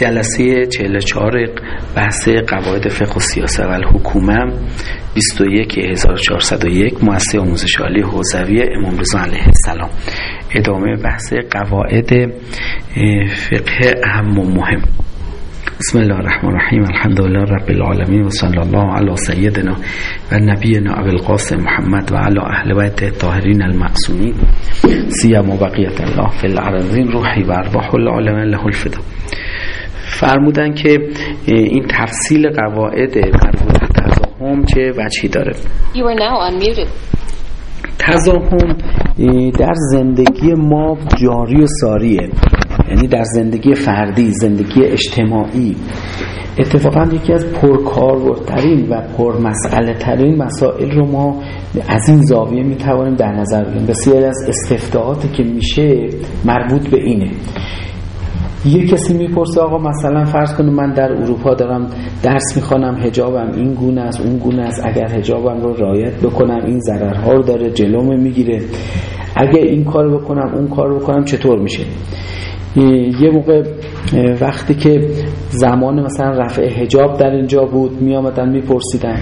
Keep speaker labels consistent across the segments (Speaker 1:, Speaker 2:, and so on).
Speaker 1: جلسه 44 بحث قواعد فقه و سیاست و الحکومه 21401 مؤسسه آموزش عالی حوزوی امام رضا علیه السلام. ادامه بحث قواعد فقه اهم و مهم. بسم الله الرحمن الرحیم. الحمد لله رب العالمین و صلی الله علی سیدنا و نبینا ابو القاسم محمد و علی اهل بیت الطاهرین المعصومین. سیما بقیت الله فی الارضین روحی و ارواح العالمین له الفدا. فرمودن که این تفصیل قواعد مربوط به تزاهم چه وجهی داره.
Speaker 2: You are now unmuted.
Speaker 1: تزاهم در زندگی ما جاری و ساریه. یعنی در زندگی فردی زندگی اجتماعی. اتفاقا یکی از پرکاربردترین و پرمسئله ترین مسائل رو ما از این زاویه می توانیم در نظر بگیریم. بسیاری از استفتاحاتی که میشه مربوط به اینه. یه کسی می‌پرسه آقا مثلا فرض کنیم من در اروپا دارم درس می‌خوانم هجابم این گونه است اون گونه است. اگر هجابم رو رعایت بکنم این ضررها رو داره جلومه می‌گیره. اگر این کار بکنم اون کار بکنم چطور میشه؟ یه موقع وقتی که زمان مثلا رفع هجاب در اینجا بود می آمدن میپرسیدن.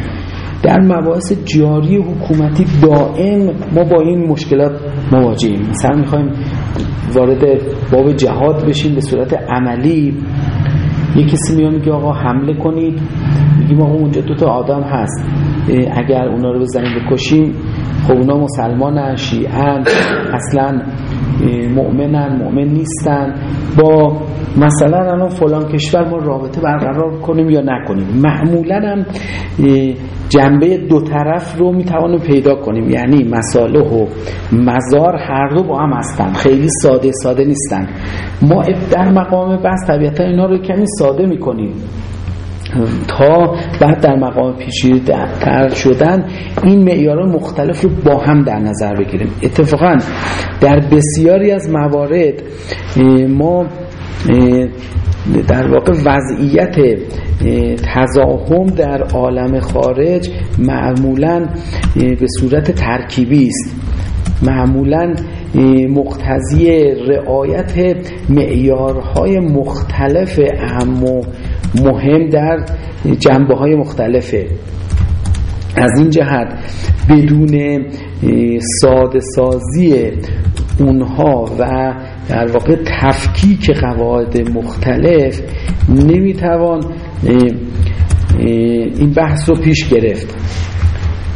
Speaker 1: در مباحث جاری حکومتی دائم ما با این مشکلات مواجهیم. مثلا می‌خوایم وارد باب جهاد بشیم به صورت عملی. یه کسی میاد میگه آقا حمله کنید. میگیم آقا اونجا دوتا آدم هست. اگر اونا رو بزنیم بکشیم خب اونا مسلمان شیعن اصلا مؤمنن مؤمن نیستن. با مثلا الان فلان کشور ما رابطه برقرار کنیم یا نکنیم. معمولا هم جنبه دو طرف رو می‌توانیم پیدا کنیم. یعنی مساله و مزار هر دو با هم هستن. خیلی ساده ساده نیستن. ما در مقام بحث طبیعتا اینا رو کمی ساده می‌کنیم. تا بعد در مقام پیچیده تر شدن این معیارها مختلف رو با هم در نظر بگیریم. اتفاقا در بسیاری از موارد ما در واقع وضعیت تزاهم در عالم خارج معمولا به صورت ترکیبی است. معمولا مقتضی رعایت معیارهای مختلف اهم و مهم در جنبه های مختلفه. از این جهت بدون ساده سازی اونها و در واقع تفکیک قواعد مختلف نمی‌توان این بحث رو پیش گرفت.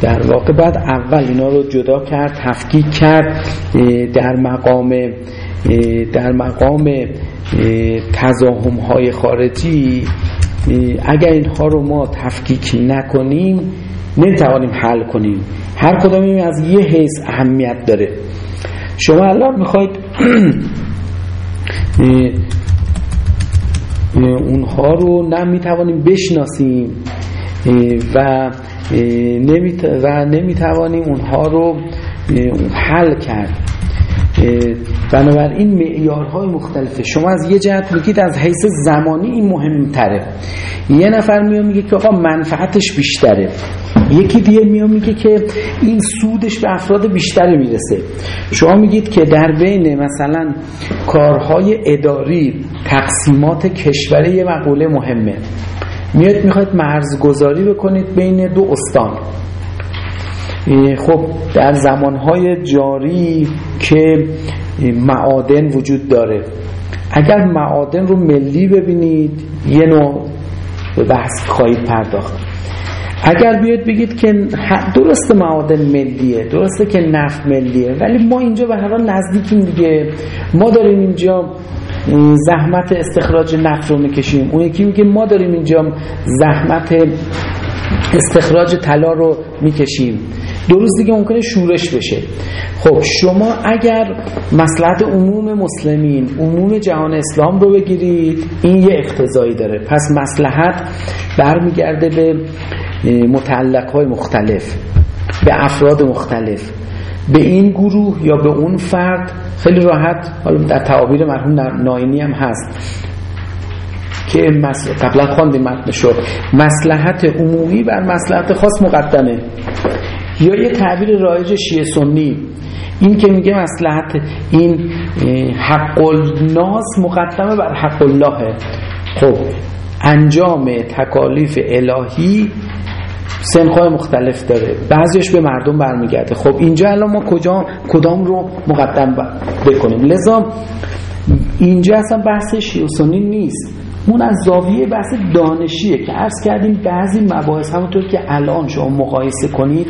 Speaker 1: در واقع بعد اول اینا رو جدا کرد تفکیک کرد در مقام در مقام تزاهم های خارجی اگر اینها رو ما تفکیک نکنیم نمی‌توانیم حل کنیم. هر کدام از یه حیث اهمیت داره. شما الان می‌خواید اونها رو نمی‌توانیم بشناسیم و نمی‌توانیم اونها رو حل کرد. بنابراین معیارهای مختلفه. شما از یه جهت میگید از حیث زمانی این مهمتره. یه نفر میاد میگه که آقا منفعتش بیشتره. یکی دیگه میاد میگه که این سودش به افراد بیشتری می‌رسه. شما میگید که در بین مثلا کارهای اداری تقسیمات کشوری یه مقوله مهمه. میاد می‌خواید مرزگذاری بکنید بین دو استان. خب در زمانهای جاری که معادن وجود داره. اگر معادن رو ملی ببینید یه نوع به بحث خواهید پرداخت. اگر بیاد بگید که درست معادن ملیه درسته که نفت ملیه ولی ما اینجا به هر نزدیکیم دیگه. ما داریم اینجا زحمت استخراج نفت رو می‌کشیم. اون یکی میگه ما داریم اینجا زحمت استخراج طلا رو می‌کشیم. دو روز دیگه ممکنه شورش بشه. خب شما اگر مسلحت عموم مسلمین عموم جهان اسلام رو بگیرید این یه اقتضایی داره. پس مسلحت برمیگرده به متعلق های مختلف به افراد مختلف. به این گروه یا به اون فرد خیلی راحت حالا در تعابیر مرحوم ناینی هم هست که قبلا خواندیم متن شد. مسلحت عمومی بر مسلحت خاص مقدمه. یا یه تعبیر رایج شیعه سنی. این که میگه مسلحت این حق الناس مقدمه بر حق اللهه خب انجام تکالیف الهی سنخهای مختلف داره. بعضیش به مردم برمیگرده. خب اینجا الان ما کجا کدام رو مقدم بکنیم؟ لذا اینجا اصلا بحث شیعه نیست. اون از زاویه بحث دانشیه که عرض کردیم بعضی مباحث همونطور که الان شما مقایسه کنید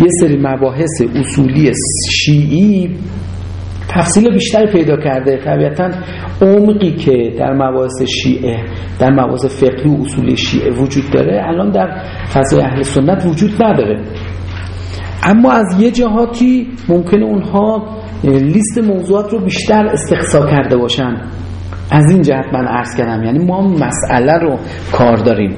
Speaker 1: یه سری مباحث اصولی شیعی تفصیل بیشتری پیدا کرده. طبیعتا عمقی که در مباحث شیعه در مباحث فقهی و اصولی شیعه وجود داره الان در فضای اهل سنت وجود نداره. اما از یه جهاتی ممکنه اونها لیست موضوعات رو بیشتر استقصا کرده باشن. از این جهت من عرض کردم یعنی ما مسئله رو کار داریم.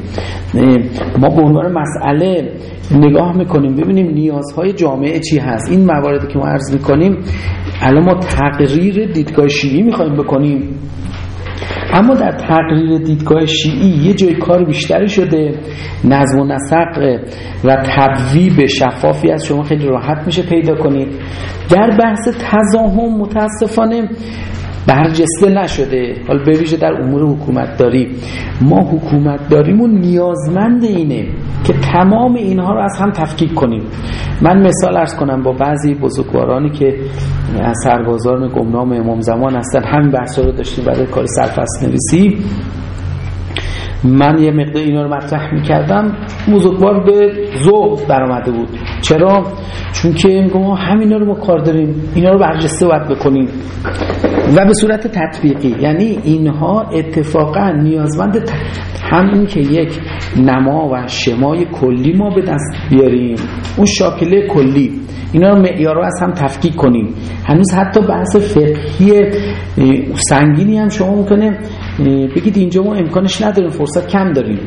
Speaker 1: ما به عنوان مسئله نگاه می‌کنیم ببینیم نیازهای جامعه چی هست. این مواردی که ما عرض می‌کنیم الان ما تغییر دیدگاه شیعی می‌خوایم بکنیم. اما در تغییر دیدگاه شیعی یه جای کار بیشتری شده نظم و نسق و تبویب شفافی از شما خیلی راحت میشه پیدا کنید. در بحث تزاهم متاسفانه برجسته نشده. حالا بویژه در امور حکومت داری ما حکومت داریمون نیازمند اینه که تمام اینها رو از هم تفکیک کنیم. من مثال ارز کنم با بعضی بزرگوارانی که از سربازان گمنام امام زمان هستن. همین بحث رو داشتیم برای کار سرفست نویسی. من یه مقدار اینا رو مطرح می‌کردم بزرگوار به ذوق برآمده بود. چرا؟ چون که میگم همینا رو ما کار داریم اینا رو برجسته باید بکنیم. و به صورت تطبیقی یعنی اینها اتفاقا نیازمند همین که یک نما و شمای کلی ما به دست بیاریم. اون شاکله کلی اینا رو معیار از هم تفکیک کنیم. هنوز حتی بحث فقهی سنگینی هم شما ممکنه بگید اینجا ما امکانش نداریم فرصت کم داریم.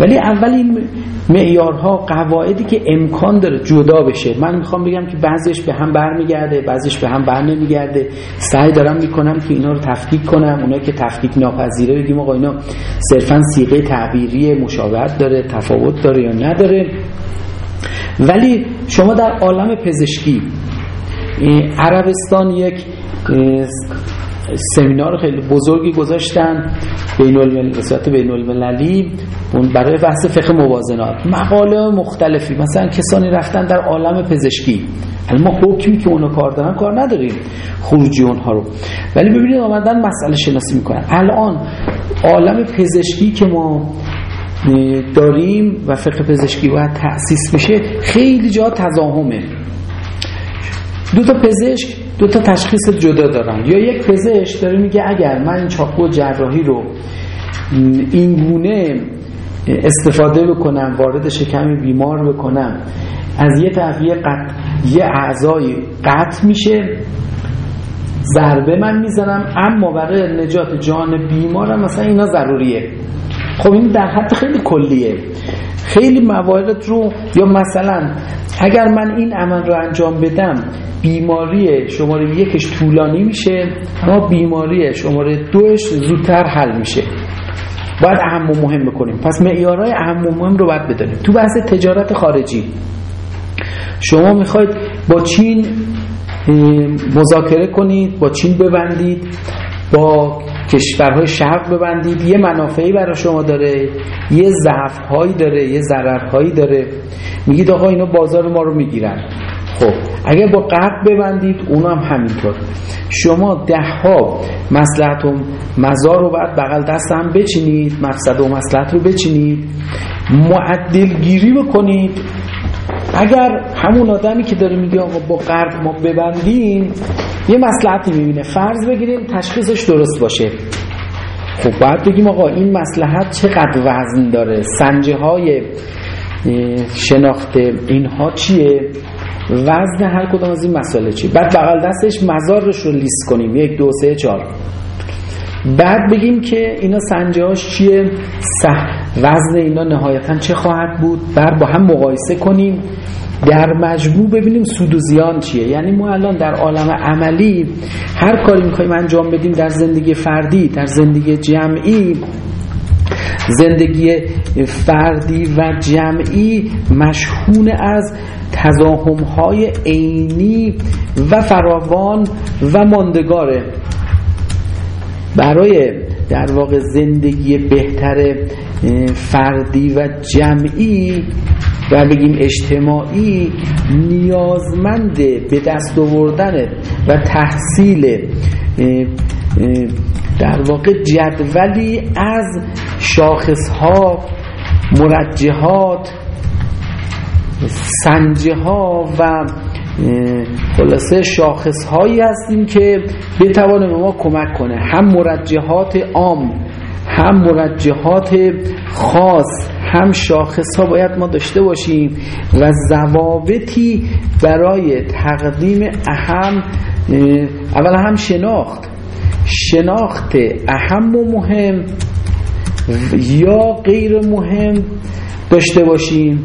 Speaker 1: ولی اول این معیارها قواعدی که امکان داره جدا بشه. من می‌خوام بگم که بعضیش به هم برمیگرده بعضیش به هم بر نمیگرده سعی دارم می‌کنم که اینا رو تفکیک کنم. اونایی که تفکیک ناپذیره بگیم آقا اینا صرفا سیغه تعبیری مشابهت داره تفاوت داره یا نداره. ولی شما در عالم پزشکی عربستان یک سمینار خیلی بزرگی گذاشتن بین الملل بین المللی برای بحث فقه موازنات. مقاله مختلفی مثلا کسانی رفتن در عالم پزشکی. ما حکمی که اونو کار دارن کار نداریم خروجی اونها رو. ولی ببینید آمدن مسئله شناسی می‌کنن. الان عالم پزشکی که ما داریم و فقه پزشکی باید تأسیس بشه خیلی جا تضاهمه دو تا پزشک دو تا تشخیص جدا دارن یا یک پزشک داره میگه اگر من این چاقو جراحی رو این گونه استفاده بکنم وارد شکم بیمار بکنم از یه طرف یه, قط... یه اعضای قطع میشه ضربه من می‌زنم اما برای نجات جان بیمارم مثلا اینا ضروریه. خب این در حد خیلی کلیه. خیلی موارد رو یا مثلا اگر من این عمل رو انجام بدم بیماری شماره یکش طولانی میشه اما بیماری شماره دوش زودتر حل میشه. باید اهم و مهم بکنیم. پس معیارهای اهم و مهم رو باید بدانیم. تو بحث تجارت خارجی شما می‌خواید با چین مذاکره کنید با چین ببندید. با کشورهای شرق ببندید یه منافعی برای شما داره یه ضعفهایی داره یه ضررهایی داره. میگید آقا اینا بازار ما رو می‌گیرن. خب اگر با قرب ببندید اونم هم همینطور. شما ده ها مسلحت و مزار رو باید بغل دست هم بچینید مقصد و مسلحت رو بچینید. معدل گیری بکنید. اگر همون آدمی که داره میگه آقا با قرب ما ببندیم یه مسلحتی می‌بینه. فرض بگیریم تشخیصش درست باشه. خب باید بگیم آقا این مسلحت چقدر وزن داره؟ سنجه های شناخت اینها چیه؟ وزن هر کدام از این مسئله چیه بعد بغل دستش مزارش رو لیست کنیم. یک دو سه چهار. بعد بگیم که اینا سنجه هاش چیه وزن اینا نهایتا چه خواهد بود؟ بعد با هم مقایسه کنیم. در مجموع ببینیم سود و زیان چیه. یعنی ما الان در عالم عملی هر کاری می‌خوایم انجام بدیم در زندگی فردی در زندگی جمعی. زندگی فردی و جمعی مشهون از تضاهم های عینی و فراوان و ماندگاره. برای در واقع زندگی بهتر فردی و جمعی و بگیم اجتماعی نیازمند به دست آوردن و تحصیل در واقع جدولی از شاخصها مرجحات سنجه ها و خلاصه شاخص هایی هستیم که بتوانه به ما کمک کنه. هم مرجحات عام هم مرجحات خاص هم شاخص ها باید ما داشته باشیم و ضوابطی برای تقدیم اهم اول هم شناخت. شناخت اهم و مهم یا غیر مهم داشته باشیم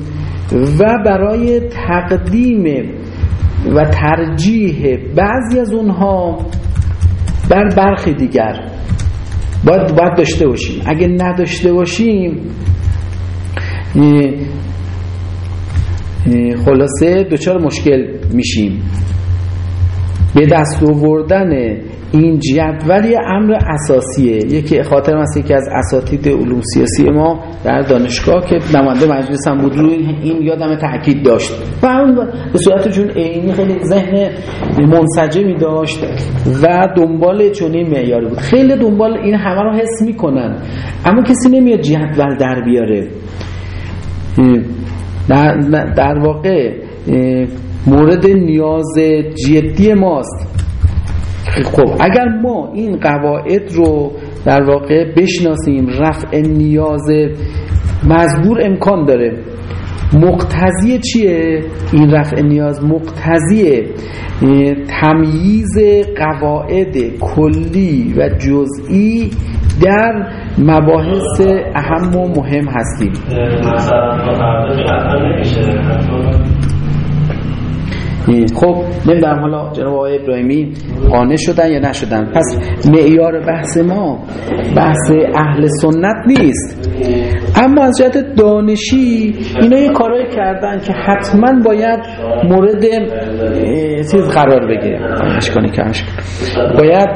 Speaker 1: و برای تقدیم و ترجیح بعضی از اونها بر برخی دیگر. باید, باید داشته باشیم. اگه نداشته باشیم خلاصه دچار مشکل میشیم. به دست آوردن این جدولی امر اساسیه. یکی خاطر است یکی از اساتید علوم سیاسی ما در دانشگاه که نماینده مجلس هم بود. روی این یادم تاکید داشت. و همون به صورت چون عینی خیلی ذهن منسجمی داشت و دنبال چنین معیاری بود. خیلی دنبال این همه رو حس می‌کنن. اما کسی نمیاد جدول در بیاره. در واقع مورد نیاز جدی ماست. خب. اگر ما این قواعد رو در واقع بشناسیم رفع نیاز مزبور امکان داره. مقتضی چیه؟ این رفع نیاز مقتضی تمییز قواعد کلی و جزئی در مباحث اهم و مهم هستیم. خب نمی‌دونم حالا جناب آقای ابراهیمی قانع شدن یا نشدن. پس معیار بحث ما بحث اهل سنت نیست. اما از جهت دانشی اینا یه کارایی کردن که حتما باید مورد چیز قرار بگیره. اشکانی که باید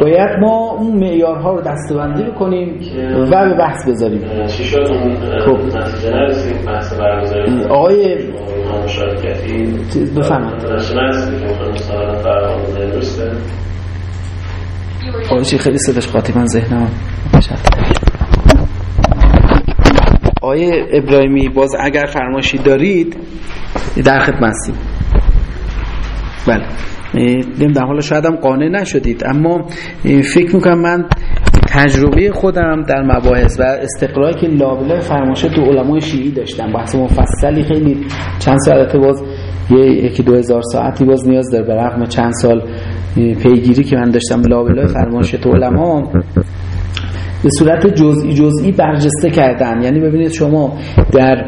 Speaker 1: باید ما اون معیارها رو دستبندی بکنیم و به بحث بذاریم. خب. آقای بفهمم آقای خیلی صداش قاطی من ذهنم آقای ابراهیمی باز اگر فرماشی دارید در خدمت هستیم. بله. نمی‌دونم حالا شاید هم قانع نشدید اما فکر می‌کنم من تجربه خودم در مباحث و استقراری که لابلای فرماشه تو علمای شیعی داشتم بحث مفصلی خیلی چند ساعت باز یکی دو هزار ساعتی باز نیاز داره به چند سال پیگیری که من داشتم لابلای فرماشه تو علما. به صورت جزئی جزئی برجسته کردن یعنی ببینید شما در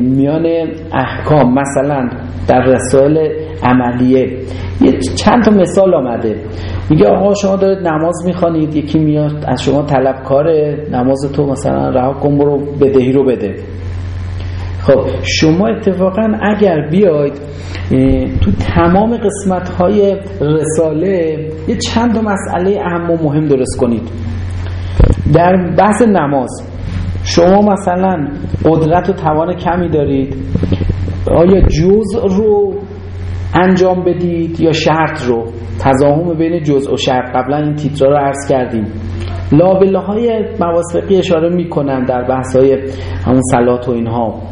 Speaker 1: میان احکام مثلا در رسائل عملیه. یه چند تا مثال آمده. میگه آقا شما دارید نماز می‌خوانید یکی میاد از شما طلبکاره نماز تو مثلا رها کن برو بدهی رو بده. خب شما اتفاقا اگر بیاید تو تمام قسمت های رساله یه چند مسئله اهم و مهم درست کنید. در بحث نماز شما مثلا قدرت و توان کمی دارید. آیا جزء رو انجام بدید یا شرط رو. تضاهم بین جزء و شرط. قبلا این تیترا رو عرض کردیم. لابله های مواسقی اشاره می‌کنن در بحث های همون سلات و اینها.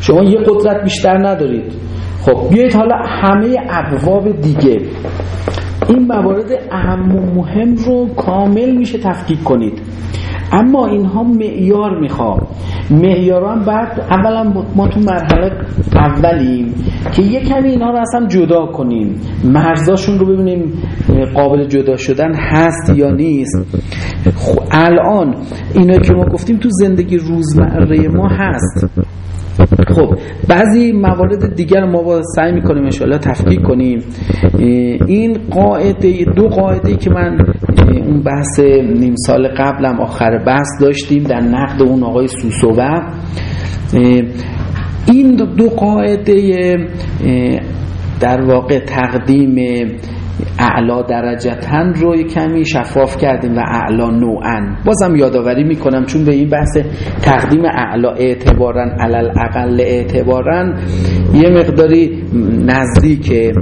Speaker 1: شما یه قدرت بیشتر ندارید. خب بیایید حالا همه ابواب دیگه. این موارد اهم و مهم رو کامل میشه تفکیک کنید. اما اینها معیار می‌خواد معیار هم بعد اولا ما تو مرحله اولیم که یه کمی اینها رو اصلا جدا کنیم. مرزاشون رو ببینیم قابل جدا شدن هست یا نیست. خب الان اینا که ما گفتیم تو زندگی روزمره ما هست. خب بعضی موارد دیگر ما با سعی می‌کنیم انشاءالله تفکیک کنیم. این قاعده دو قاعده که من اون بحث نیم سال قبلم آخر بحث داشتیم در نقد اون آقای سوسوه. این دو قاعده در واقع تقدیم اعلا درجتن رو کمی شفاف کردیم و اعلا نوعن بازم یادآوری می‌کنم چون به این بحث تقدیم اعلا اعتبارا علل اقل اعتبارا یه مقداری نزدیکه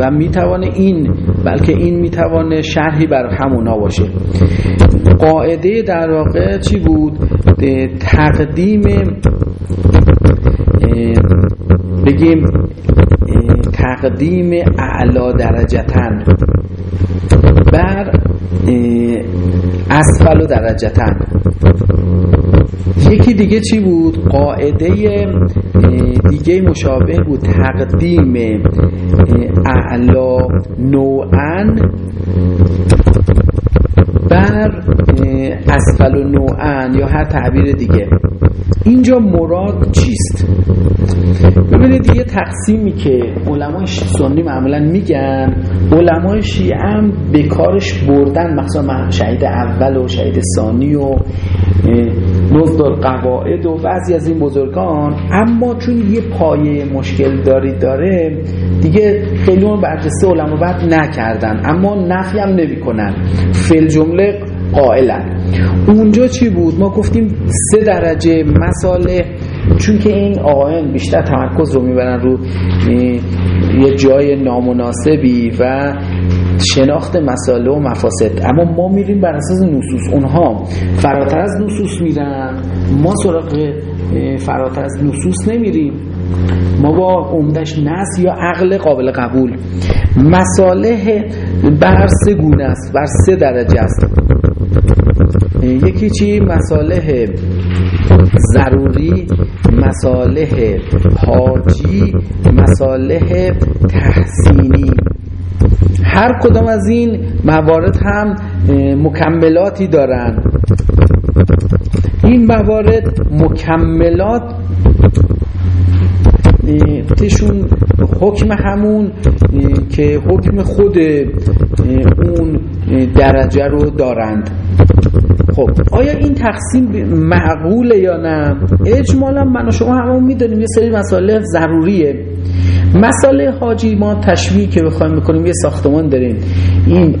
Speaker 1: و می‌توانه این بلکه این می‌توانه شرحی بر همونا باشه. قاعده در واقع چی بود؟ تقدیم بگیم تقدیم اعلا درجتن. بر اسفل درجتن. یکی دیگه چی بود؟ قاعده دیگه مشابه بود. تقدیم اعلا نوعا. بر اسفل و نوعن یا هر تعبیر دیگه. اینجا مراد چیست؟ ببینید یه تقسیمی که علمای سنی معمولا میگن. علمای شیعه هم به کارش بردن مثلا شهید اول و شهید ثانی و نزد قواعد و بعضی از این بزرگان. اما چون یه پایه مشکل داری داره دیگه خیلی اون برجسته علما بعد نکردن. اما نفی هم نمی کنن فل قائلن. اونجا چی بود؟ ما گفتیم سه درجه مساله چون که این آقایان بیشتر تمرکز رو می‌برن رو یه جای نامناسبی و شناخت مسائل و مفاسد. اما ما میریم بر اساس نصوص. اونها فراتر از نصوص میرن. ما سراغ فراتر از نصوص نمیریم. ما با عمدش نس یا عقل قابل قبول. مساله بر سه گونه است بر سه درجه است. یکی چی؟ مساله ضروری مساله حاجی مساله تحسینی. هر کدام از این موارد هم مکملاتی دارن. این موارد مکملات تشون حکم همون که حکم خود اون درجه رو دارند. خب آیا این تقسیم معقوله یا نه؟ اجمالا من و شما همون می‌دونیم یه سری مسائل ضروریه. مسئله حاجی ما تشویه که بخوایم می‌کنیم یه ساختمان داریم. این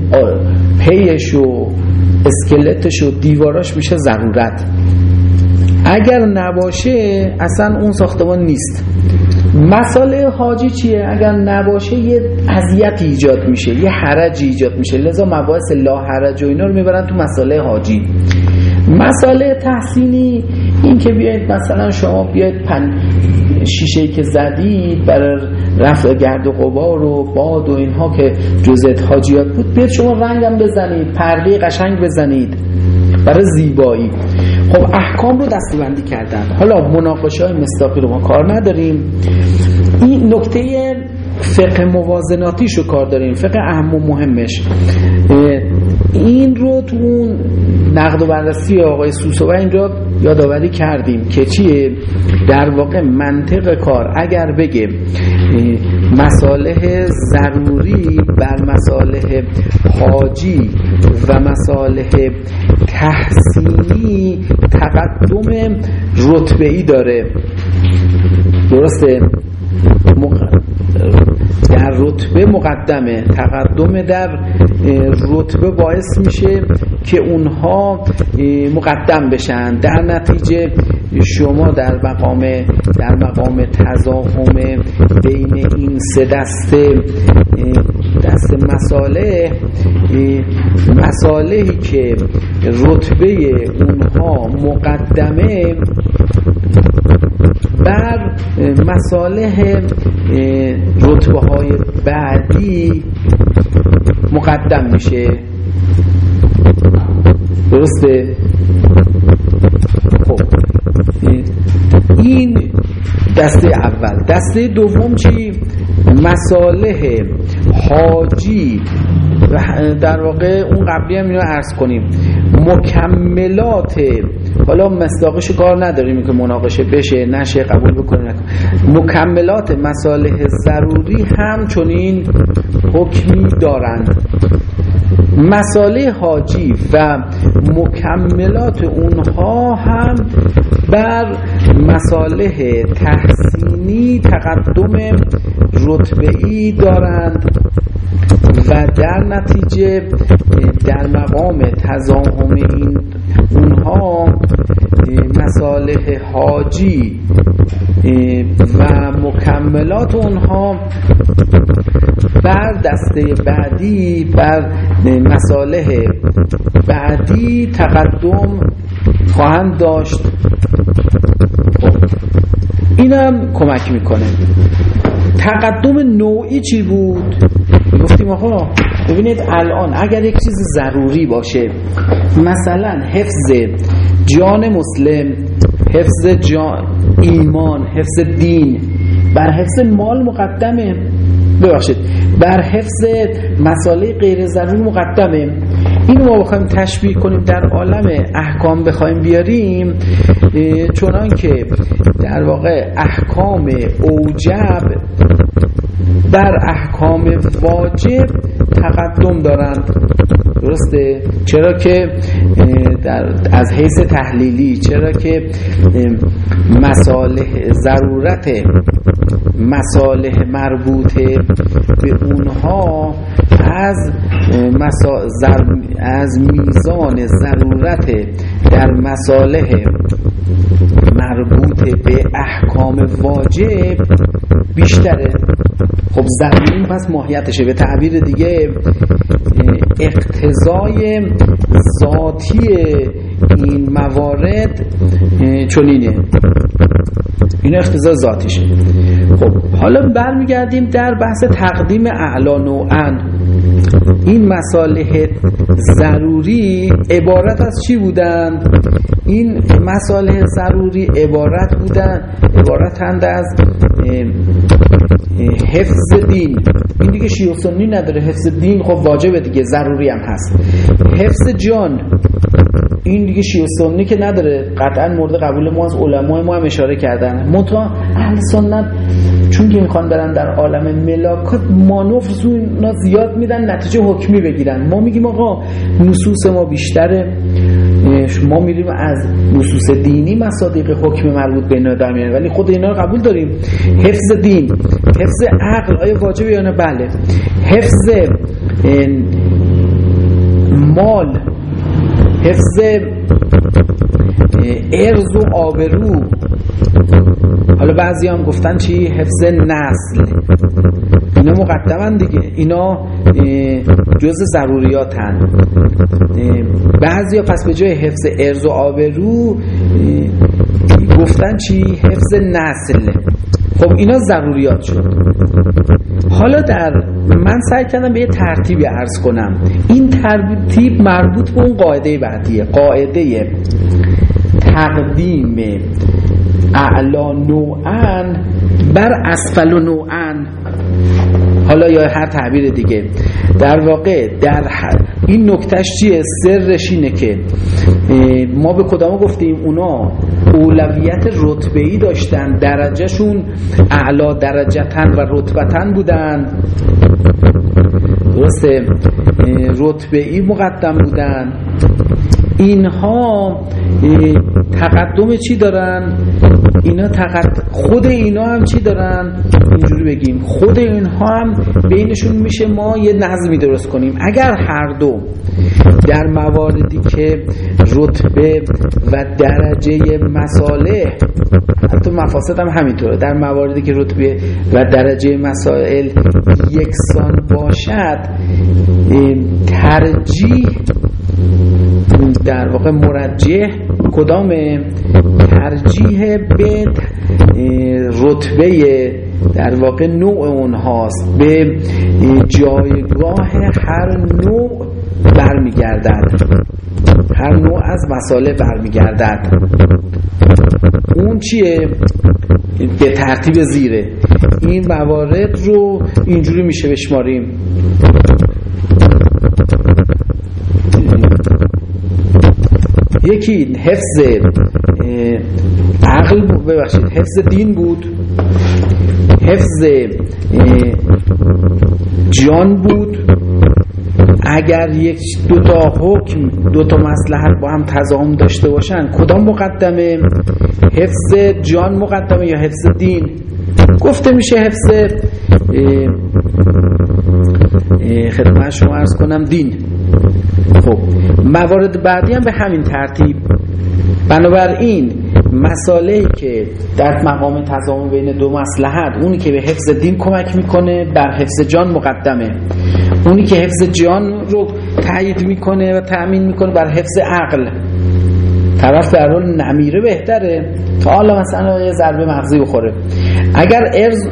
Speaker 1: پیش و اسکلتش و دیواراش میشه ضرورت. اگر نباشه اصلا اون ساختمان نیست. مساله حاجی چیه؟ اگر نباشه یه اذیت ایجاد میشه یه حرج ایجاد میشه. لذا مباحث لا حرج و اینا رو می‌برن تو مساله حاجی. مساله تحسینی این که بیاید مثلا شما بیاید پن شیشه که زدید برای رفع گرد و غبار و باد و اینها که جزت حاجیات بود بیاید شما رنگم بزنید پرده قشنگ بزنید. برای زیبایی. خب احکام رو دستبندی کردن. حالا مناقشه های مستاقی رو ما کار نداریم. این نکته فقه موازناتیش رو کار داریم. فقه اهم و مهمش. این رو تو اون نقد و بررسی آقای سوسوه اینجا یادآوری کردیم که چیه؟ در واقع منطق کار اگر بگه مساله ضروری بر مساله حاجی و مساله تحسینی تقدم رتبه ای داره. درسته؟ در رتبه مقدمه تقدم در رتبه باعث میشه که اونها مقدم بشن. در نتیجه شما در مقام در مقام تضاهم بین این سه دسته دست مساله مسالهی که رتبه اونها مقدمه بر مساله رتبه های بعدی مقدم میشه. درسته؟ خب. این دسته اول. دسته دوم چی؟ مساله حاجی. در واقع اون قبلی هم اینو عرض کنیم. مکملات حالا مصداقش کار نداریم که مناقشه بشه نشه قبول بکنه مکملات مساله ضروری هم چنین حکمی دارند. مساله حاجی و مکملات اونها هم بر مساله تحسینی تقدم رتبه ای دارند. و در نتیجه در مقام تزاهم این اونها مساله حاجی و مکملات اونها بر دسته بعدی بر مساله بعدی تقدم خواهند داشت. خب، اینم کمک می‌کنه. تقدم نوعی چی بود؟ گفتیم آقا ببینید الان اگر یک چیز ضروری باشه مثلا حفظ جان مسلم حفظ جان ایمان حفظ دین بر حفظ مال مقدمه. ببخشید بر حفظ مساله غیر ضروری مقدمه. اینو ما بخوایم تشبیه کنیم در عالم احکام بخوایم بیاریم چونان که در واقع احکام اوجب بر احکام واجب تقدم دارند. درسته؟ چرا که در از حیث تحلیلی چرا که مساله ضرورت مساله مربوطه به اونها از از میزان ضرورت در مساله مربوط به احکام واجب بیشتره. خب ضروری پس ماهیتشه. به تعبیر دیگه اقتضای ذاتی این موارد چنینه. این اختزا ذاتیشه. خب حالا برمیگردیم در بحث تقدیم اعلا نوعا. این مساله ضروری عبارت از چی بودند این مساله ضروری عبارت بودن عبارتند از حفظ دین. این دیگه شیعه سنی نداره حفظ دین خب واجبه دیگه ضروری هم هست. حفظ جان. این دیگه شیعه سنی که نداره قطعا مورد قبول ما از علمای ما هم اشاره کردن. منتها اهل سنت چون که می‌خوان برن در عالم ملاکات مانوف رو اینا زیاد میدن نتیجه حکمی بگیرن. ما میگیم آقا نصوص ما بیشتره. ما میریم از نصوص دینی مصادیق حکم مربوط به اینا در ولی خود اینا رو قبول داریم. حفظ دین حفظ عقل آیا واجبه یا نه؟ بله. حفظ مال حفظ ارز و آبرو. حالا بعضی هم گفتن چی؟ حفظ نسل. اینا مقدمن دیگه. اینا جز ضروریاتن. بعضی ها پس به جای حفظ ارز و آبرو گفتن چی؟ حفظ نسل خب اینا ضروریات شد. حالا در من سعی کردم به یه ترتیبی عرض کنم. این ترتیب مربوط به اون قاعده بعدیه. قاعده تقدیم اعلا نوعا بر اسفل و نوعا حالا یا هر تعبیر دیگه. در واقع در این نکتش چیه؟ سرش اینه که ما به کدام گفتیم؟ اونا اولویت رتبه ای داشتن. درجهشون اعلا درجتن و رتبتن بودن. درسته؟ رتبه ای مقدم بودن. اینها تقدم چی دارن؟ اینا تقد... خود اینا هم چی دارن؟ اینجوری بگیم. خود اینها هم بینشون میشه ما یه نظمی درست کنیم. اگر هر دو در مواردی که رتبه و درجه مساله حتی مفاسد هم همینطوره. در مواردی که رتبه و درجه مسائل یکسان باشد ترجیح در واقع مرجح کدام ترجیح به رتبه در واقع نوع اونهاست. به جایگاه هر نوع برمیگردد. هر نوع از مساله برمیگردد. اون چیه؟ به ترتیب زیره. این موارد رو اینجوری میشه بشماریم. یکی حفظ عقل ببخشید حفظ دین بود حفظ جان بود. اگر یک دو تا حکم دو تا مصلحت با هم تضاهم داشته باشن کدام مقدمه؟ حفظ جان مقدمه یا حفظ دین؟ گفته میشه حفظ خدمت شما ارز کنم دین. خب موارد بعدی هم به همین ترتیب. بنابراین مساله که در مقام تضامن بین دو مسلحت اونی که به حفظ دین کمک می‌کنه بر حفظ جان مقدمه. اونی که حفظ جان رو تایید می‌کنه و تأمین می‌کنه بر حفظ عقل. طرف در حال نمیره بهتره. تا حالا مثلا یه ضربه مغزی بخوره. اگر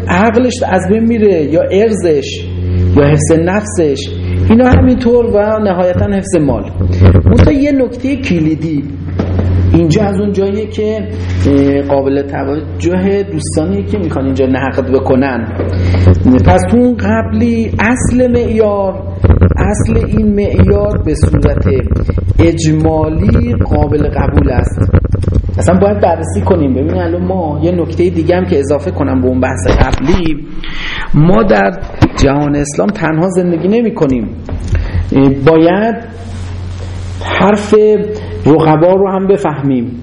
Speaker 1: عقلش از بین میره یا ارزش یا حفظ نفسش اینا همینطور و نهایتا حفظ مال. منتها یه نکته کلیدی اینجا از اون جاییه که قابل توجه دوستانی که می‌خوان اینجا نقد بکنن. پس تو اون قبلی اصل معیار اصل این معیار به صورت اجمالی قابل قبول است. اصلا باید بررسی کنیم. ببینید الان ما یه نکته دیگه هم که اضافه کنم به اون بحث قبلی. ما در جهان اسلام تنها زندگی نمی کنیم باید حرف رقبا رو هم بفهمیم.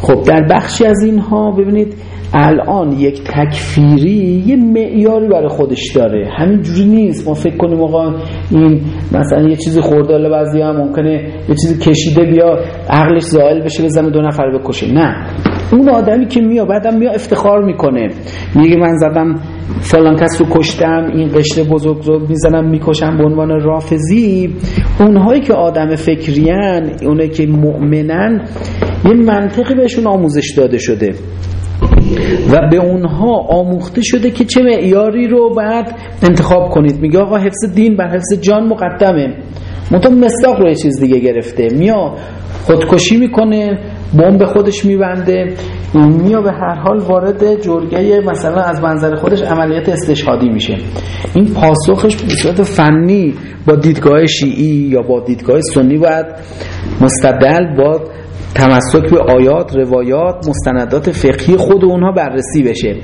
Speaker 1: خب در بخشی از اینها ببینید الان یک تکفیری یه معیاری برای خودش داره. همین جوری نیست. ما فکر کنیم آقا این مثلا یه چیزی خورده حالا بعضی هم ممکنه یه چیزی کشیده بیا عقلش زائل بشه بزنه دو نفر بکشه. نه. اون آدمی که میاد بعدم میاد افتخار می‌کنه. میگه من زدم فلان کس رو کشتم این قشر بزرگ رو می‌زنم می‌کشم به عنوان رافضی. اونهایی که آدم فکریان اونهایی که مؤمنن یه منطقی بهشون آموزش داده شده. و به اونها آموخته شده که چه معیاری رو بعد انتخاب کنید. میگه آقا حفظ دین بر حفظ جان مقدمه. منطقه مستاق رو یه چیز دیگه گرفته. میا خودکشی می‌کنه. بمب خودش میبنده. میا به هر حال وارد جرگه مثلا از منظر خودش عملیات استشهادی میشه. این پاسخش به صورت فنی با دیدگاه شیعی یا با دیدگاه سنی باید مستدل با تمسک به آیات روایات مستندات فقهی خود اونها بررسی بشه.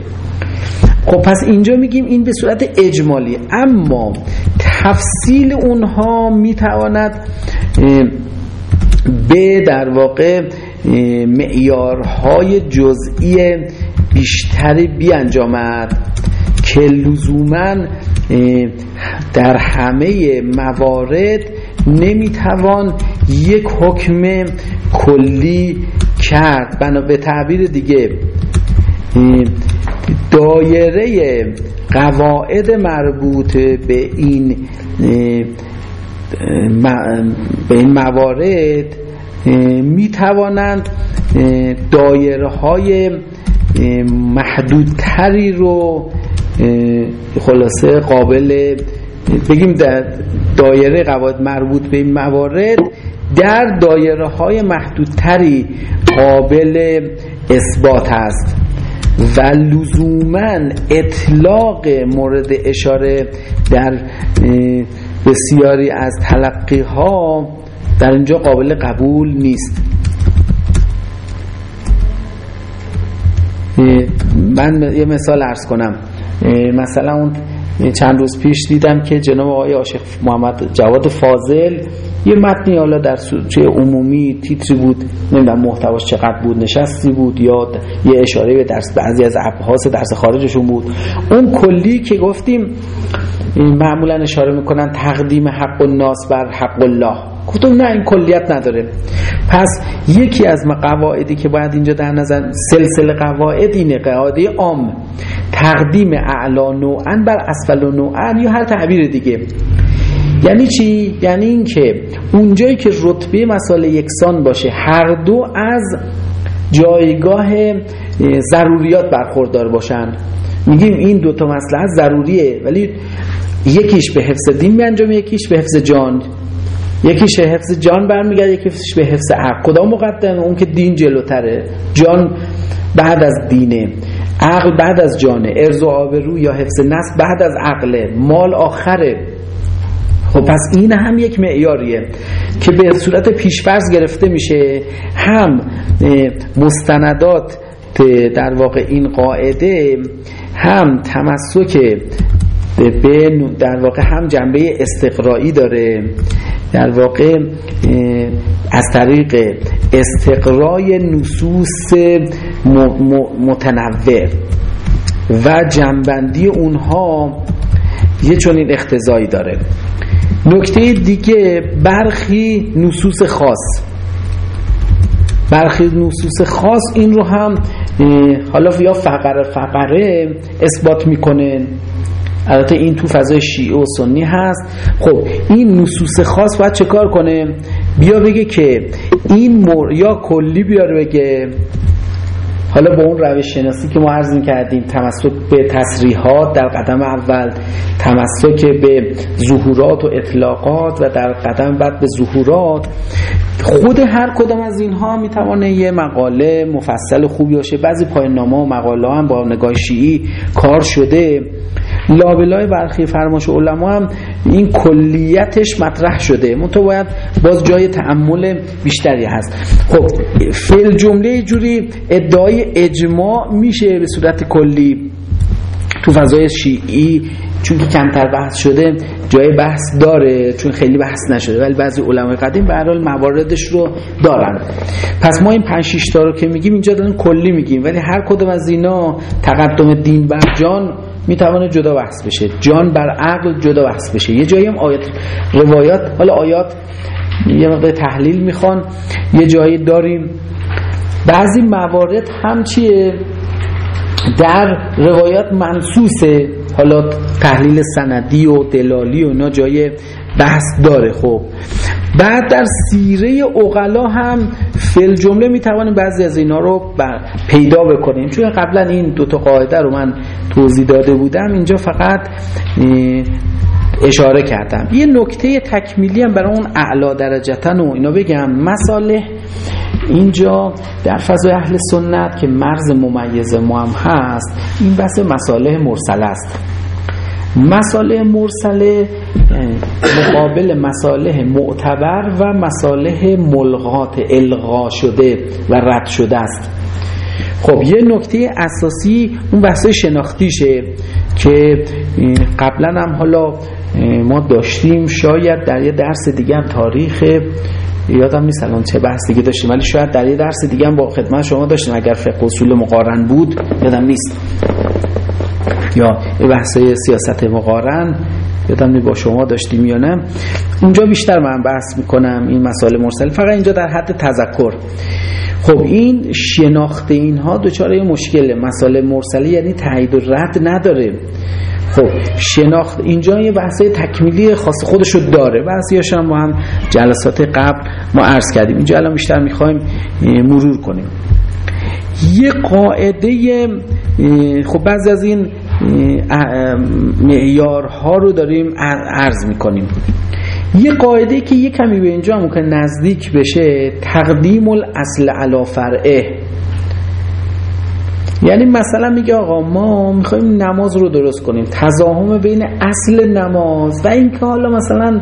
Speaker 1: خب پس اینجا میگیم این به صورت اجمالی. اما تفصیل اونها می‌تواند به در واقع معیارهای جزئی بیشتری بیانجامد که لزوما در همه موارد نمی‌توان یک حکم کلی کرد. بنا به تعبیر دیگه دایره قواعد مربوط به این به این موارد می توانند دایره های محدودتری رو خلاصه قابل بگیم در دایره قواعد مربوط به این موارد در دایره های محدودتری قابل اثبات است. و لزوما اطلاق مورد اشاره در بسیاری از تلقی ها در اینجا قابل قبول نیست. من یه مثال ارز کنم. مثلا اون چند روز پیش دیدم که جناب آقای عاشق محمد جواد فاضل یه متنی حالا در سوچه عمومی تیتری بود نمی‌دونم محتواش چقدر بود نشستی بود یا یه اشاره به درس بعضی از ابحاث درس خارجشون بود. اون کلی که گفتیم معمولا اشاره می‌کنن تقدیم حق الناس بر حق الله. گفتم نه این کلیت نداره. پس یکی از قواعدی که باید اینجا در نظر سلسله قواعد اینه قاعده عام. تقدیم اعلا نوعا بر اسفل نوعا یا هر تعبیر دیگه. یعنی چی؟ یعنی اینکه اونجایی که رتبه مسائل یکسان باشه هر دو از جایگاه ضروریات برخوردار باشن. میگیم این دوتا مسئله ضروریه ولی یکیش به حفظ دین میانجام یکیش به حفظ جان. یکیش به حفظ جان برمیگرد یکیش به حفظ عقل. کدام مقدم اون که دین جلوتره. جان بعد از دینه. عقل بعد از جانه. ارز و آبرو یا حفظ نفس بعد از عقله. مال آخره. خب پس این هم یک معیاریه که به صورت پیشفرض گرفته میشه. هم مستندات در واقع این قاعده هم تمسک به در واقع هم جنبه استقرایی داره. در واقع از طریق استقرای نصوص متنوع و جنبندی اونها یه چنین اختزایی داره. نکته دیگه برخی نصوص خاص. برخی نصوص خاص این رو هم حالا یا فقره فقره اثبات می‌کنه. البته این تو فضای شیعه و سنی هست. خب این نصوص خاص باید چه کار کنه؟ بیا بگه که این مر... یا کلی بیاره بگه. حالا با اون روش شناسی که ما عرض کردیم تمسک به تصریحات در قدم اول تمسک به ظهورات و اطلاقات و در قدم بعد به ظهورات. خود هر کدام از اینها می‌توانه یه مقاله مفصل خوبی باشه. بعضی پایان نامه و مقاله هم با نگاه شیعی کار شده. لابلای برخی فرماش علما هم این کلیتش مطرح شده. منتها باید باز جای تعمل بیشتری هست. خب فعل جمله جوری ادعای اجماع میشه به صورت کلی تو فضای شیعی چون که کمتر بحث شده جای بحث داره چون خیلی بحث نشده ولی بعضی علمای قدیم به هر مواردش رو دارن. پس ما این 5 6 تا رو که میگیم اینجا داریم کلی میگیم ولی هر کدوم از اینا تقدم دین بر جان می‌تونه جدا بحث بشه. جان بر عقل جدا بحث بشه. یه جایی هم آیات روایات حالا آیات یه مقدار تحلیل می‌خوان. یه جایی داریم. بعضی موارد هم چیه؟ در روایات منصوصه حالا تحلیل سندی و دلالی و اینا جای بحث داره خب. بعد در سیره اقلا هم فل جمله می‌توانیم بعضی از اینا رو پیدا بکنیم. چون قبلا این دوتا قاعده رو من توضیح داده بودم اینجا فقط اشاره کردم. یه نکته تکمیلی هم برای اون اعلا درجتن و اینا بگم. مساله اینجا در فضای اهل سنت که مرز ممیز ما هم هست این بحث مساله مرسله است. مساله مرسله مقابل مساله معتبر و مساله ملغات الغا شده و رد شده است. خب یه نکته اساسی اون بحث شناختیشه که قبلا هم حالا ما داشتیم شاید در یه درس دیگه هم تاریخ یادم نیست الان چه بحث دیگه داشتیم ولی شاید در یه درس دیگه هم با خدمت شما داشتیم اگر فقه اصول مقارن بود یادم نیست. یا بحث سیاست مقارن یادم با شما داشتیم یا نه. اونجا بیشتر من بحث می‌کنم این مسائل مرسل. فقط اینجا در حد تذکر. خب این شناخت اینها دوچاره یه مشکله مسائل مرسله یعنی تایید و رد نداره. خب شناخت اینجا یه بحثه تکمیلی خاص خودشو داره. بعضیاش هم ما هم جلسات قبل ما عرض کردیم. اینجا الان بیشتر می‌خوایم مرور کنیم. یه قاعده خب بعضی از این معیارها رو داریم عرض می‌کنیم. یه قاعده که یه کمی به اینجا ممکن نزدیک بشه تقدیم الاصل علا فرعه. یعنی مثلا میگه آقا ما می‌خوایم نماز رو درست کنیم تضاهم بین اصل نماز و اینکه حالا مثلا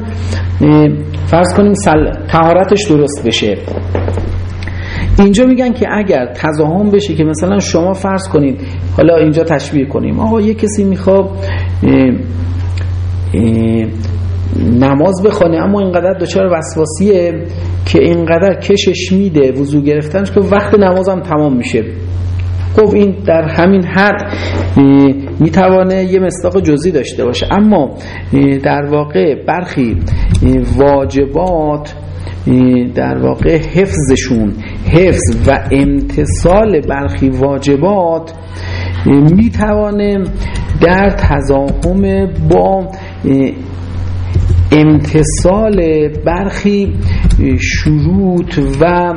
Speaker 1: فرض کنیم تهارتش درست بشه. اینجا میگن که اگر تضاهم بشه که مثلا شما فرض کنید حالا اینجا تشبیه کنیم آقا یه کسی می‌خواد نماز بخونه اما اینقدر دچار وسواسیه که اینقدر کشش میده وضو گرفتنش که وقت نمازم تمام میشه. خب این در همین حد می‌توانه یه مصداق جزئی داشته باشه. اما در واقع برخی واجبات در واقع حفظشون حفظ و امتصال برخی واجبات می‌توانه در تضاهم با امتصال برخی شروط و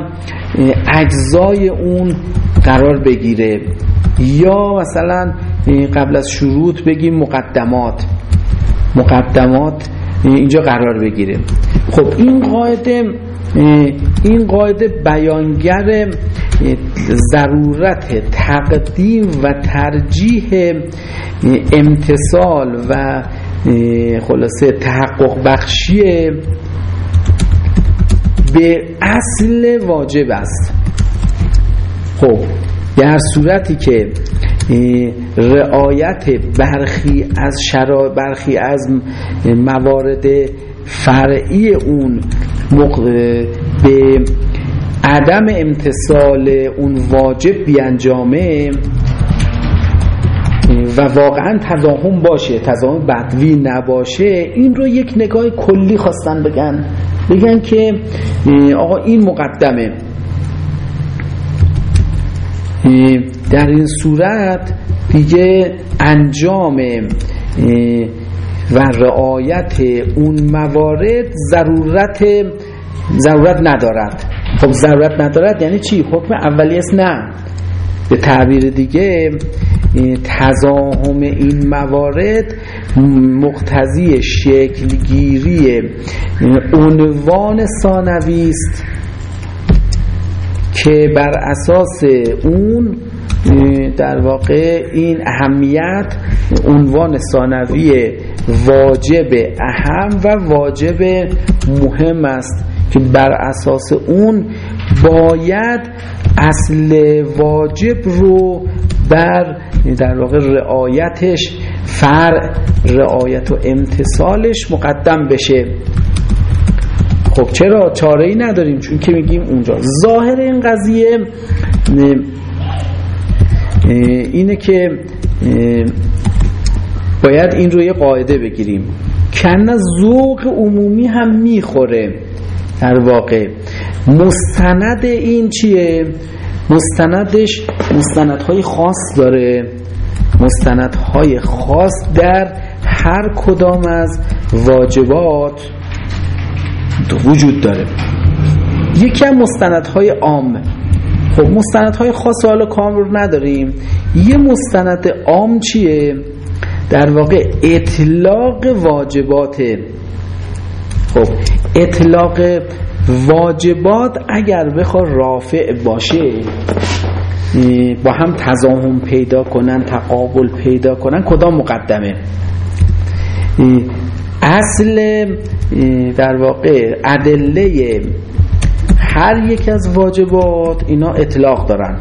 Speaker 1: اجزای اون قرار بگیره. یا مثلا قبل از شروط بگیم مقدمات. مقدمات اینجا قرار بگیره. خب این قاعده این قاعده بیانگر ضرورت تقدیم و ترجیح امتصال و خلاصه تحقق بخشی به اصل واجب است. خب در صورتی که رعایت برخی از شرا برخی از موارد فرعی اون به عدم امتصال اون واجب بیانجامه و واقعا تضاهم باشه تضاهم بدوی نباشه این رو یک نگاه کلی خواستن بگن. بگن که آقا این مقدمه. در این صورت دیگه انجام و رعایت اون موارد ضرورت ضرورت ندارد خب ضرورت ندارد یعنی چی؟ حکم اولی است نه به تعبیر دیگه تزاهم این موارد مقتضی شکلگیری عنوان ثانوی است که بر اساس اون در واقع این اهمیت عنوان ثانوی واجب اهم و واجب مهم است که بر اساس اون باید اصل واجب رو بر در واقع رعایتش فرع رعایت و امتصالش مقدم بشه. خب چرا؟ چاره ای نداریم چون که میگیم اونجا. ظاهر این قضیه اینه که باید این رو یه قاعده بگیریم. کن ذوق عمومی هم می‌خوره در واقع. مستند این چیه؟ مستندش مستندهای خاص داره. مستندهای خاص در هر کدام از واجبات وجود داره. یکی از مستندهای عام. خب مستندهای خاص حالا کام رو نداریم. یه مستند عام چیه؟ در واقع اطلاق واجبات. خب اطلاق واجبات اگر بخواد رافع باشه با هم تضاهم پیدا کنن تقابل پیدا کنن کدام مقدمه؟ اصل در واقع ادله هر یک از واجبات اینا اطلاق دارن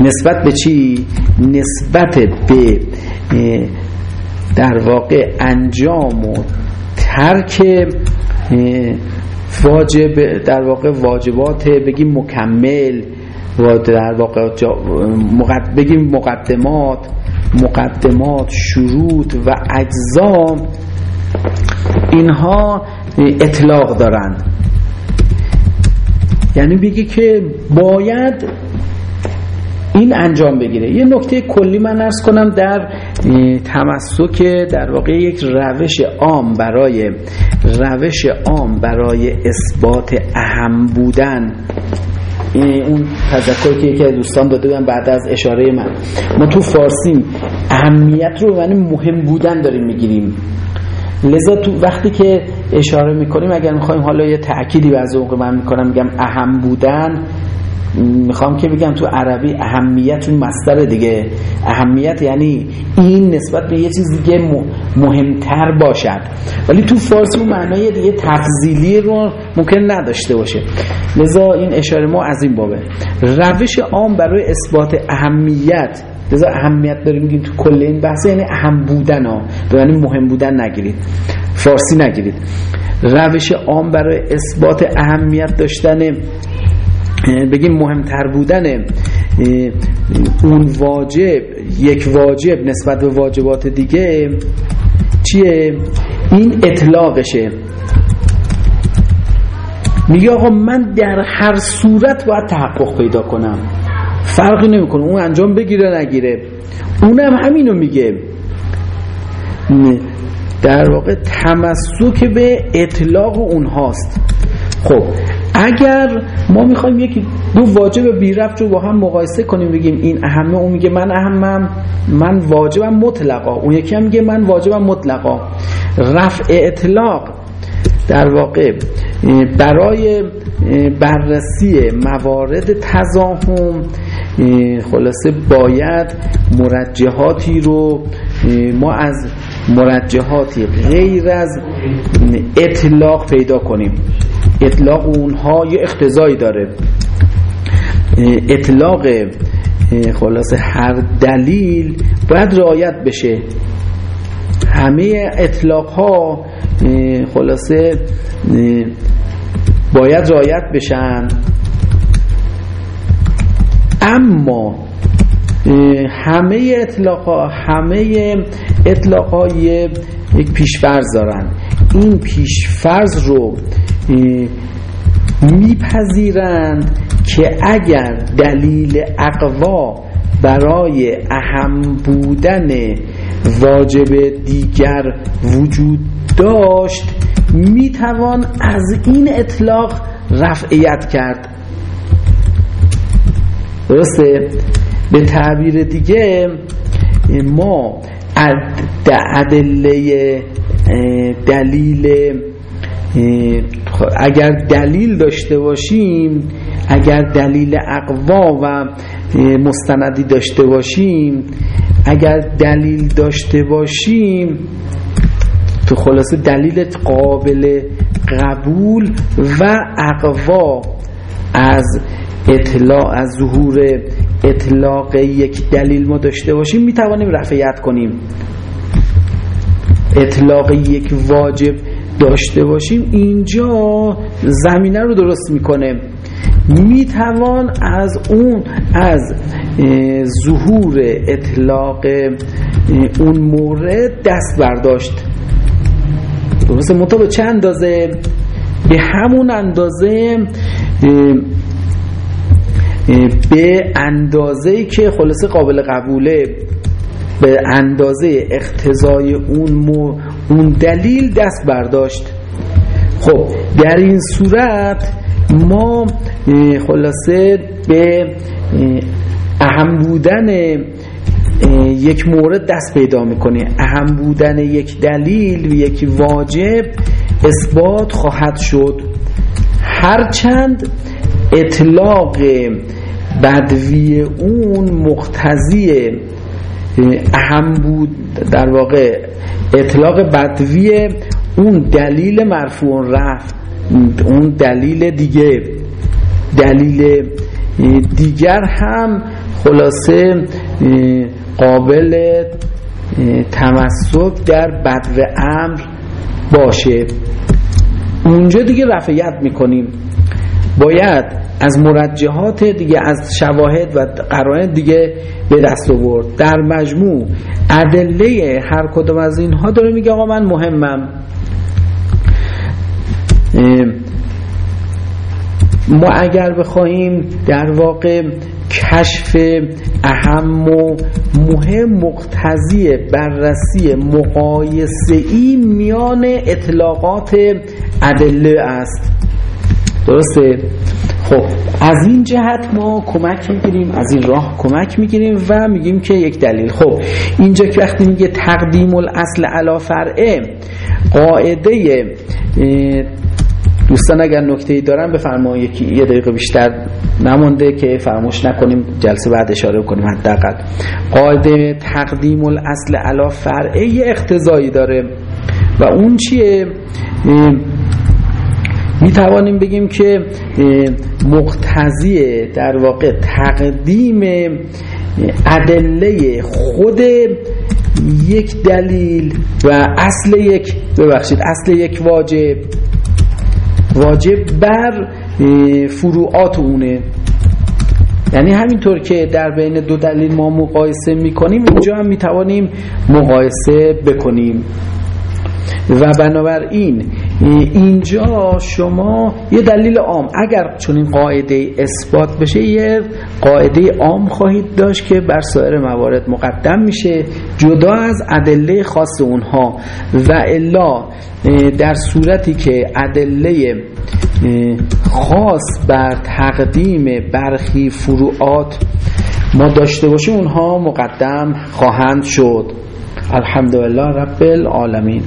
Speaker 1: نسبت به چی؟ نسبت به در واقع انجام و ترک واجب در واقع واجبات بگیم مکمل و در واقع بگیم مقدمات مقدمات شروط و اجزا اینها اطلاق دارند یعنی بگی که باید این انجام بگیره. یه نکته کلی من ارز کنم در تمسک در واقع یک روش عام برای روش عام برای اثبات اهم بودن. اون تذکر که یکی دوستان داده بودن بعد از اشاره من. ما تو فارسی اهمیت رو یعنی مهم بودن داریم می‌گیریم. لذا تو وقتی که اشاره می‌کنیم اگر می‌خوایم حالا یه تأکیدی بعضی اوقات من می‌کنم میگم اهم بودن می‌خوام که بگم تو عربی اهمیت اون مصدر دیگه. اهمیت یعنی این نسبت به یه چیز دیگه مهمتر باشد. ولی تو فارسی اون معنای دیگه تفضیلی رو ممکن نداشته باشه. لذا این اشاره ما از این بابه. روش عام برای اثبات اهمیت لذا اهمیت داریم میگیم تو کل این بحث یعنی اهم بودن ها. یعنی مهم بودن نگیرید. فارسی نگیرید. روش عام برای اثبات اهمیت داشتن بگیم مهمتر بودن اون واجب یک واجب نسبت به واجبات دیگه چیه؟ این اطلاقشه. میگه آقا من در هر صورت باید تحقق پیدا کنم. فرقی نمی‌کنه. اون انجام بگیره نگیره. اونم همینو میگه. در واقع تمسک به اطلاق اونهاست. خب اگر ما می‌خوایم یکی دو واجب بی رفت رو با هم مقایسه کنیم بگیم این اهمه اون میگه من اهمم من واجبم مطلقا. اون یکی هم میگه من واجبم مطلقا. رفع اطلاق در واقع برای بررسی موارد تزاهم خلاصه باید مرجحاتی رو ما از مرجحاتی غیر از اطلاق پیدا کنیم. اطلاق اونها یه اختزایی داره. اطلاق خلاصه هر دلیل باید رعایت بشه. همه اطلاق ها خلاصه باید رعایت بشن. اما همه اطلاقا همه اطلاقا یک پیشفرز دارن. این پیشفرز رو میپذیرند که اگر دلیل اقوا برای اهم بودن واجب دیگر وجود داشت می‌توان از این اطلاق رفعیت کرد. درسته؟ به تعبیر دیگه ما ادله دلیل اگر دلیل داشته باشیم اگر دلیل اقوا و مستندی داشته باشیم اگر دلیل داشته باشیم تو خلاصه دلیل قابل قبول و اقوا از اطلاع از ظهور اطلاق یک دلیل ما داشته باشیم می توانیم رفعیت کنیم. اطلاق یک واجب داشته باشیم اینجا زمینه رو درست می‌کنه. می‌توان از اون از ظهور اطلاق اون مورد دست برداشت. درسته منطقه چه اندازه؟ به همون اندازه به اندازه که خلاصه قابل قبوله به اندازه اختزای اون, اون دلیل دست برداشت. خب در این صورت ما خلاصه به اهم بودن یک مورد دست پیدا می‌کنه اهم بودن یک دلیل و یک واجب اثبات خواهد شد. هرچند اطلاق بدوی اون مقتضی اهم بود در واقع اطلاق بدوی اون دلیل مرفوع رفت اون دلیل دیگه دلیل دیگر هم خلاصه قابل تمسک در بدو امر باشه. اونجا دیگه رفعیت می‌کنیم. باید از مرجحات دیگه از شواهد و قرائن دیگه به دست آورد. در مجموع ادله هر کدوم از اینها داره میگه آقا من مهمم. ما اگر بخواهیم در واقع کشف اهم و مهم مقتضی بررسی مقایسه ای میان اطلاقات ادله است. درسته؟ خب از این جهت ما کمک می‌گیریم از این راه کمک می‌گیریم و میگیم که یک دلیل. خب اینجا که وقتی میگه تقدیم الاصل علا فرعه قاعده دوستان اگر نکته ای دارن بفرمایید یکی یه دقیقه بیشتر نمونده که فراموش نکنیم جلسه بعد اشاره کنیم حداقل. قاعده تقدیم الاصل علا فرعه اقتضایی داره. و اون چیه؟ می توانیم بگیم که مقتضی در واقع تقدیم ادله خود یک دلیل و اصل یک ببخشید اصل یک واجب. واجب بر فروعات اونه. یعنی همینطور که در بین دو دلیل ما مقایسه می‌کنیم اینجا هم می‌توانیم مقایسه بکنیم. و بنابراین اینجا شما یه دلیل عام. اگر چون این قاعده اثبات بشه یه قاعده عام خواهید داشت که بر سایر موارد مقدم میشه جدا از ادله خاص اونها. و الا در صورتی که ادله خاص بر تقدیم برخی فروعات ما داشته باشیم اونها مقدم خواهند شد. الحمدلله رب العالمین.